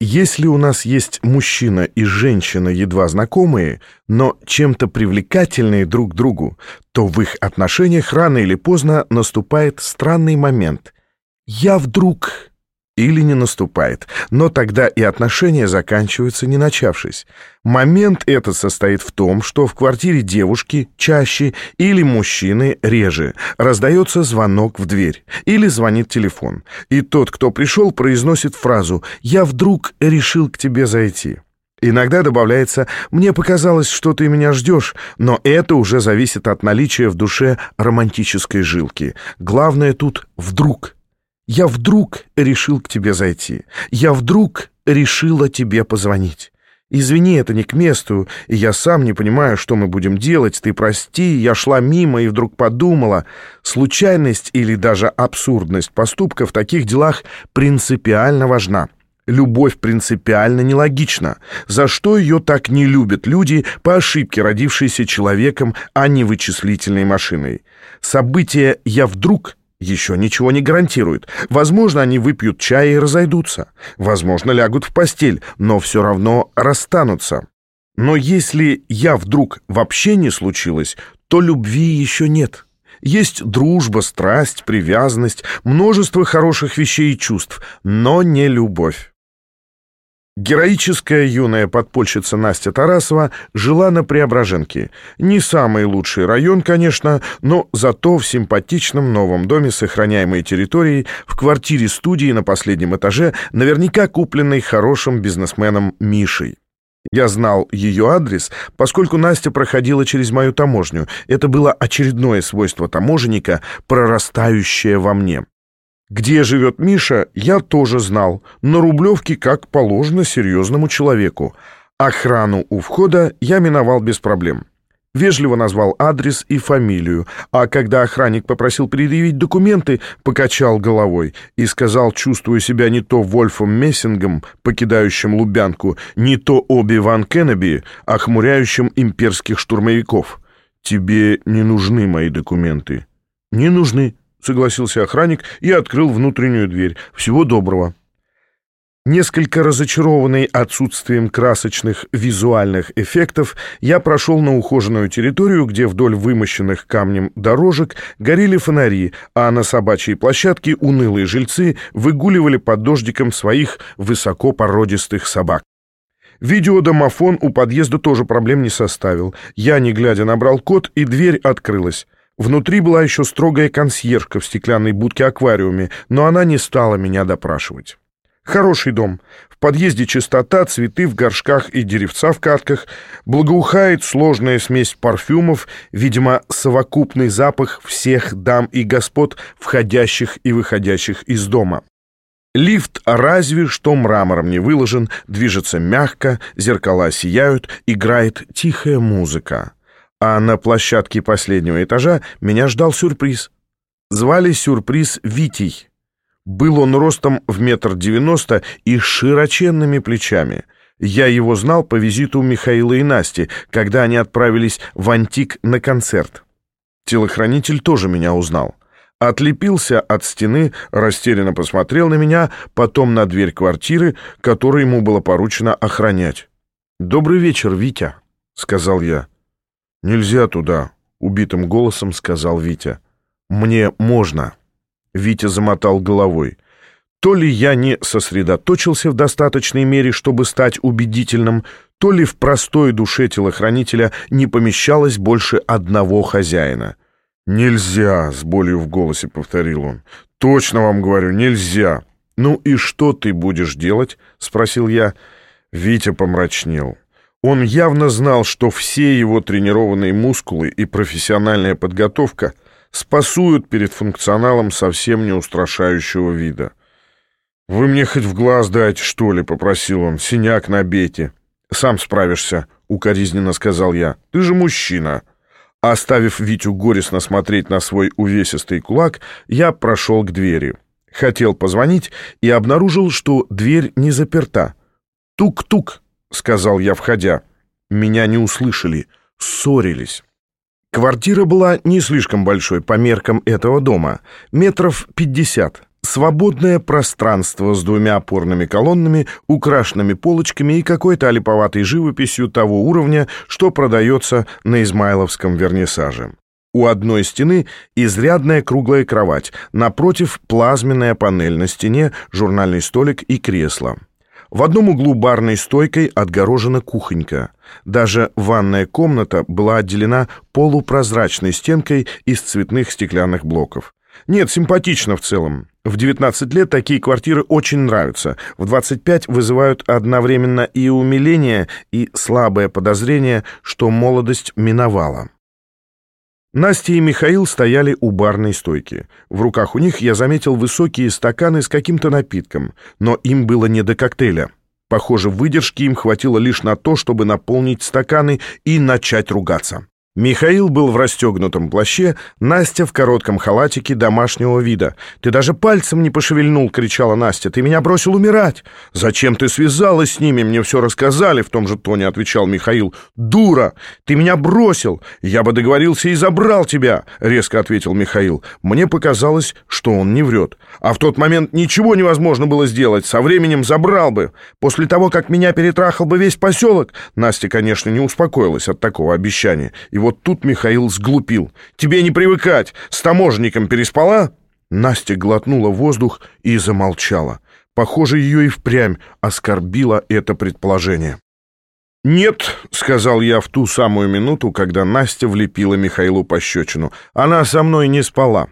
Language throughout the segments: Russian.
Если у нас есть мужчина и женщина, едва знакомые, но чем-то привлекательные друг другу, то в их отношениях рано или поздно наступает странный момент. Я вдруг или не наступает, но тогда и отношения заканчиваются, не начавшись. Момент этот состоит в том, что в квартире девушки чаще или мужчины реже раздается звонок в дверь или звонит телефон, и тот, кто пришел, произносит фразу «Я вдруг решил к тебе зайти». Иногда добавляется «Мне показалось, что ты меня ждешь», но это уже зависит от наличия в душе романтической жилки. Главное тут «вдруг». Я вдруг решил к тебе зайти. Я вдруг решила тебе позвонить. Извини, это не к месту, и я сам не понимаю, что мы будем делать. Ты прости, я шла мимо и вдруг подумала. Случайность или даже абсурдность поступка в таких делах принципиально важна. Любовь принципиально нелогична. За что ее так не любят люди, по ошибке родившиеся человеком, а не вычислительной машиной? Событие «я вдруг» еще ничего не гарантирует. Возможно, они выпьют чай и разойдутся. Возможно, лягут в постель, но все равно расстанутся. Но если я вдруг вообще не случилось, то любви еще нет. Есть дружба, страсть, привязанность, множество хороших вещей и чувств, но не любовь. Героическая юная подпольщица Настя Тарасова жила на Преображенке. Не самый лучший район, конечно, но зато в симпатичном новом доме с охраняемой территорией, в квартире-студии на последнем этаже, наверняка купленной хорошим бизнесменом Мишей. Я знал ее адрес, поскольку Настя проходила через мою таможню. Это было очередное свойство таможенника, прорастающее во мне. Где живет Миша, я тоже знал, на Рублевке как положено серьезному человеку. Охрану у входа я миновал без проблем. Вежливо назвал адрес и фамилию, а когда охранник попросил предъявить документы, покачал головой и сказал, чувствуя себя не то Вольфом Мессингом, покидающим Лубянку, не то Оби Ван Кеннеби, охмуряющим имперских штурмовиков. «Тебе не нужны мои документы». «Не нужны», — согласился охранник и открыл внутреннюю дверь. «Всего доброго». Несколько разочарованный отсутствием красочных визуальных эффектов, я прошел на ухоженную территорию, где вдоль вымощенных камнем дорожек горели фонари, а на собачьей площадке унылые жильцы выгуливали под дождиком своих высокопородистых собак. Видеодомофон у подъезда тоже проблем не составил. Я, не глядя, набрал код, и дверь открылась. Внутри была еще строгая консьержка в стеклянной будке-аквариуме, но она не стала меня допрашивать. Хороший дом. В подъезде чистота, цветы в горшках и деревца в катках. Благоухает сложная смесь парфюмов, видимо, совокупный запах всех дам и господ, входящих и выходящих из дома. Лифт разве что мрамором не выложен, движется мягко, зеркала сияют, играет тихая музыка. А на площадке последнего этажа меня ждал сюрприз. Звали сюрприз Витей. Был он ростом в метр девяносто и широченными плечами. Я его знал по визиту Михаила и Насти, когда они отправились в Антик на концерт. Телохранитель тоже меня узнал. Отлепился от стены, растерянно посмотрел на меня, потом на дверь квартиры, которую ему было поручено охранять. «Добрый вечер, Витя», — сказал я. «Нельзя туда», — убитым голосом сказал Витя. «Мне можно». Витя замотал головой. То ли я не сосредоточился в достаточной мере, чтобы стать убедительным, то ли в простой душе телохранителя не помещалось больше одного хозяина. «Нельзя», — с болью в голосе повторил он. «Точно вам говорю, нельзя». «Ну и что ты будешь делать?» — спросил я. Витя помрачнел. Он явно знал, что все его тренированные мускулы и профессиональная подготовка спасуют перед функционалом совсем не устрашающего вида. «Вы мне хоть в глаз дайте, что ли?» — попросил он. «Синяк на бете». «Сам справишься», — укоризненно сказал я. «Ты же мужчина». Оставив Витю горестно смотреть на свой увесистый кулак, я прошел к двери. Хотел позвонить и обнаружил, что дверь не заперта. «Тук-тук», — сказал я, входя. Меня не услышали, ссорились. Квартира была не слишком большой по меркам этого дома, метров пятьдесят. Свободное пространство с двумя опорными колоннами, украшенными полочками и какой-то олиповатой живописью того уровня, что продается на Измайловском вернисаже. У одной стены изрядная круглая кровать, напротив плазменная панель на стене, журнальный столик и кресло. В одном углу барной стойкой отгорожена кухонька. Даже ванная комната была отделена полупрозрачной стенкой из цветных стеклянных блоков. Нет, симпатично в целом. В 19 лет такие квартиры очень нравятся. В 25 вызывают одновременно и умиление, и слабое подозрение, что молодость миновала. Настя и Михаил стояли у барной стойки. В руках у них я заметил высокие стаканы с каким-то напитком, но им было не до коктейля. Похоже, выдержки им хватило лишь на то, чтобы наполнить стаканы и начать ругаться. Михаил был в расстегнутом плаще, Настя в коротком халатике домашнего вида. «Ты даже пальцем не пошевельнул!» — кричала Настя. «Ты меня бросил умирать!» «Зачем ты связалась с ними? Мне все рассказали!» — в том же тоне отвечал Михаил. «Дура! Ты меня бросил! Я бы договорился и забрал тебя!» — резко ответил Михаил. Мне показалось, что он не врет. А в тот момент ничего невозможно было сделать. Со временем забрал бы. После того, как меня перетрахал бы весь поселок... Настя, конечно, не успокоилась от такого обещания. И вот тут Михаил сглупил. «Тебе не привыкать! С таможенником переспала?» Настя глотнула воздух и замолчала. Похоже, ее и впрямь оскорбило это предположение. «Нет», — сказал я в ту самую минуту, когда Настя влепила Михаилу пощечину. «Она со мной не спала».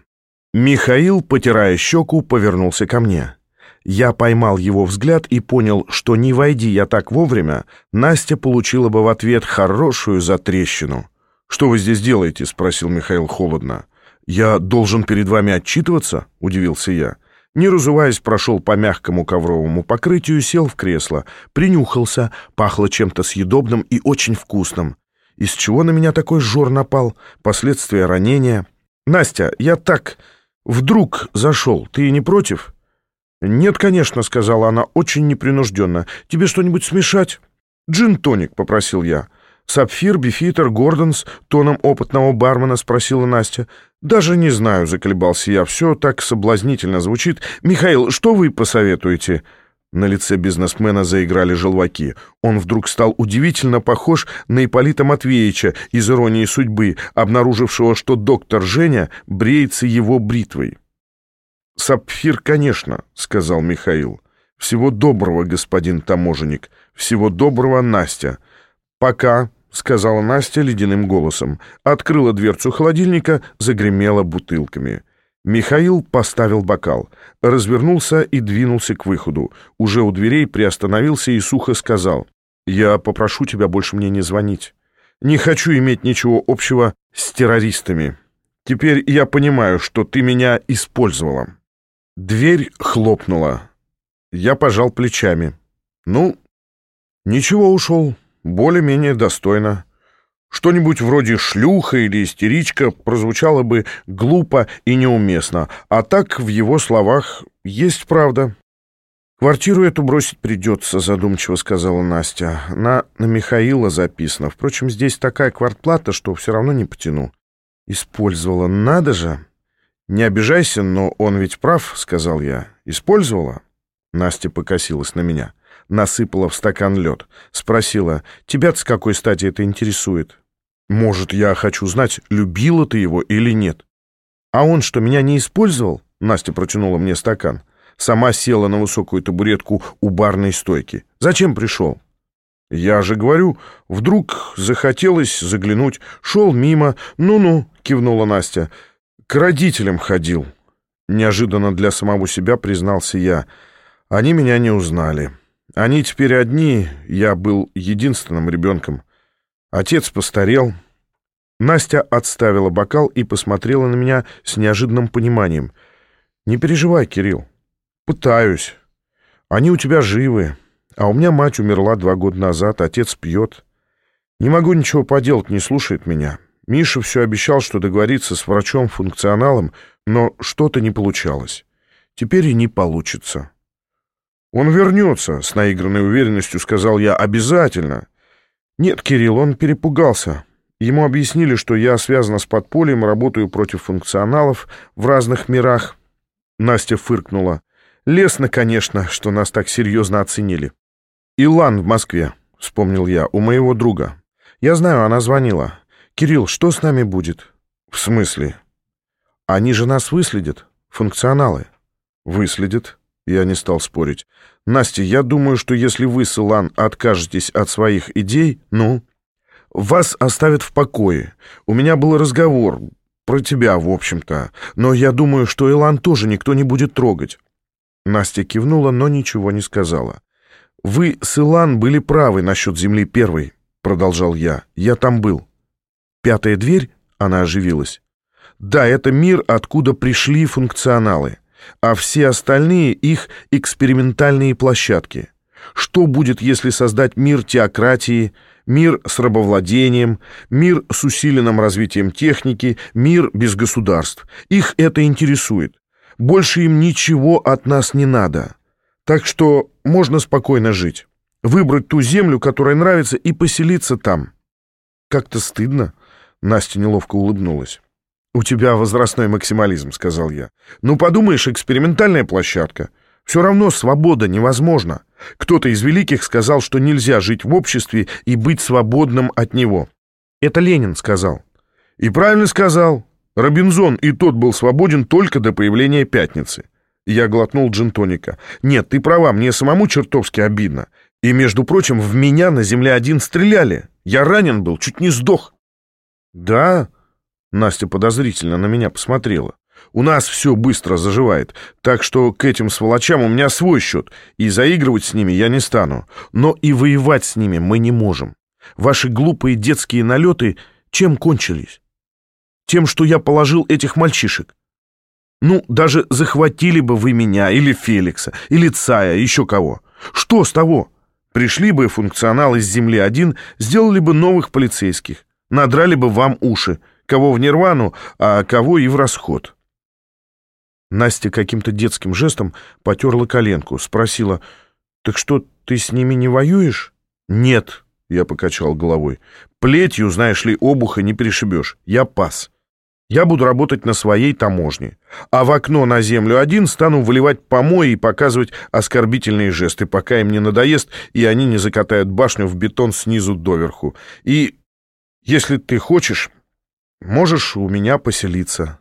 Михаил, потирая щеку, повернулся ко мне. Я поймал его взгляд и понял, что не войди я так вовремя, Настя получила бы в ответ хорошую затрещину. «Что вы здесь делаете?» — спросил Михаил холодно. «Я должен перед вами отчитываться?» — удивился я. Не разуваясь, прошел по мягкому ковровому покрытию, сел в кресло, принюхался, пахло чем-то съедобным и очень вкусным. Из чего на меня такой жор напал? Последствия ранения? «Настя, я так... вдруг зашел. Ты не против?» «Нет, конечно», — сказала она очень непринужденно. «Тебе что-нибудь смешать?» «Джин-тоник», — попросил я. «Сапфир, бифитер, Гордонс?» — тоном опытного бармена спросила Настя. «Даже не знаю», — заколебался я. «Все так соблазнительно звучит. Михаил, что вы посоветуете?» На лице бизнесмена заиграли желваки. Он вдруг стал удивительно похож на Ипполита Матвеевича из «Иронии судьбы», обнаружившего, что доктор Женя бреется его бритвой. «Сапфир, конечно», — сказал Михаил. «Всего доброго, господин таможенник. Всего доброго, Настя. Пока». — сказала Настя ледяным голосом. Открыла дверцу холодильника, загремела бутылками. Михаил поставил бокал, развернулся и двинулся к выходу. Уже у дверей приостановился и сухо сказал. «Я попрошу тебя больше мне не звонить. Не хочу иметь ничего общего с террористами. Теперь я понимаю, что ты меня использовала». Дверь хлопнула. Я пожал плечами. «Ну, ничего, ушел» более-менее достойно. Что-нибудь вроде «шлюха» или «истеричка» прозвучало бы глупо и неуместно, а так в его словах есть правда. «Квартиру эту бросить придется», — задумчиво сказала Настя. «На, на Михаила записано. Впрочем, здесь такая квартплата, что все равно не потяну». «Использовала. Надо же!» «Не обижайся, но он ведь прав», — сказал я. «Использовала?» Настя покосилась на меня насыпала в стакан лед. Спросила, тебя с какой стати это интересует? Может, я хочу знать, любила ты его или нет? А он что, меня не использовал? Настя протянула мне стакан. Сама села на высокую табуретку у барной стойки. Зачем пришел? Я же говорю, вдруг захотелось заглянуть. Шел мимо. Ну-ну, кивнула Настя. К родителям ходил. Неожиданно для самого себя признался я. Они меня не узнали. Они теперь одни, я был единственным ребенком. Отец постарел. Настя отставила бокал и посмотрела на меня с неожиданным пониманием. «Не переживай, Кирилл. Пытаюсь. Они у тебя живы, а у меня мать умерла два года назад, отец пьет. Не могу ничего поделать, не слушает меня. Миша все обещал, что договорится с врачом-функционалом, но что-то не получалось. Теперь и не получится». «Он вернется», — с наигранной уверенностью сказал я, — «обязательно». «Нет, Кирилл, он перепугался. Ему объяснили, что я связана с подпольем, работаю против функционалов в разных мирах. Настя фыркнула. Лестно, конечно, что нас так серьезно оценили. «Илан в Москве», — вспомнил я, — «у моего друга. Я знаю, она звонила. Кирилл, что с нами будет?» «В смысле?» «Они же нас выследят, функционалы». «Выследят?» Я не стал спорить. «Настя, я думаю, что если вы с откажетесь от своих идей, ну...» «Вас оставят в покое. У меня был разговор, про тебя, в общем-то. Но я думаю, что Илан тоже никто не будет трогать». Настя кивнула, но ничего не сказала. «Вы с были правы насчет земли первой», — продолжал я. «Я там был». «Пятая дверь?» — она оживилась. «Да, это мир, откуда пришли функционалы, а все остальные — их экспериментальные площадки. Что будет, если создать мир теократии, мир с рабовладением, мир с усиленным развитием техники, мир без государств. Их это интересует. Больше им ничего от нас не надо. Так что можно спокойно жить. Выбрать ту землю, которая нравится, и поселиться там. Как-то стыдно. Настя неловко улыбнулась. «У тебя возрастной максимализм», — сказал я. «Ну, подумаешь, экспериментальная площадка. Все равно свобода невозможна. Кто-то из великих сказал, что нельзя жить в обществе и быть свободным от него. Это Ленин сказал. И правильно сказал. Робинзон и тот был свободен только до появления пятницы. Я глотнул джинтоника. Нет, ты права, мне самому чертовски обидно. И, между прочим, в меня на земле один стреляли. Я ранен был, чуть не сдох. Да? Настя подозрительно на меня посмотрела. У нас все быстро заживает, так что к этим сволочам у меня свой счет, и заигрывать с ними я не стану. Но и воевать с ними мы не можем. Ваши глупые детские налеты чем кончились? Тем, что я положил этих мальчишек. Ну, даже захватили бы вы меня, или Феликса, или Цая, еще кого. Что с того? Пришли бы функционалы с Земли-1, сделали бы новых полицейских, надрали бы вам уши, кого в нирвану, а кого и в расход. Настя каким-то детским жестом потерла коленку, спросила, «Так что, ты с ними не воюешь?» «Нет», — я покачал головой. «Плетью, знаешь ли, обуха не перешибешь. Я пас. Я буду работать на своей таможне, а в окно на землю один стану выливать помои и показывать оскорбительные жесты, пока им не надоест, и они не закатают башню в бетон снизу доверху. И, если ты хочешь, можешь у меня поселиться».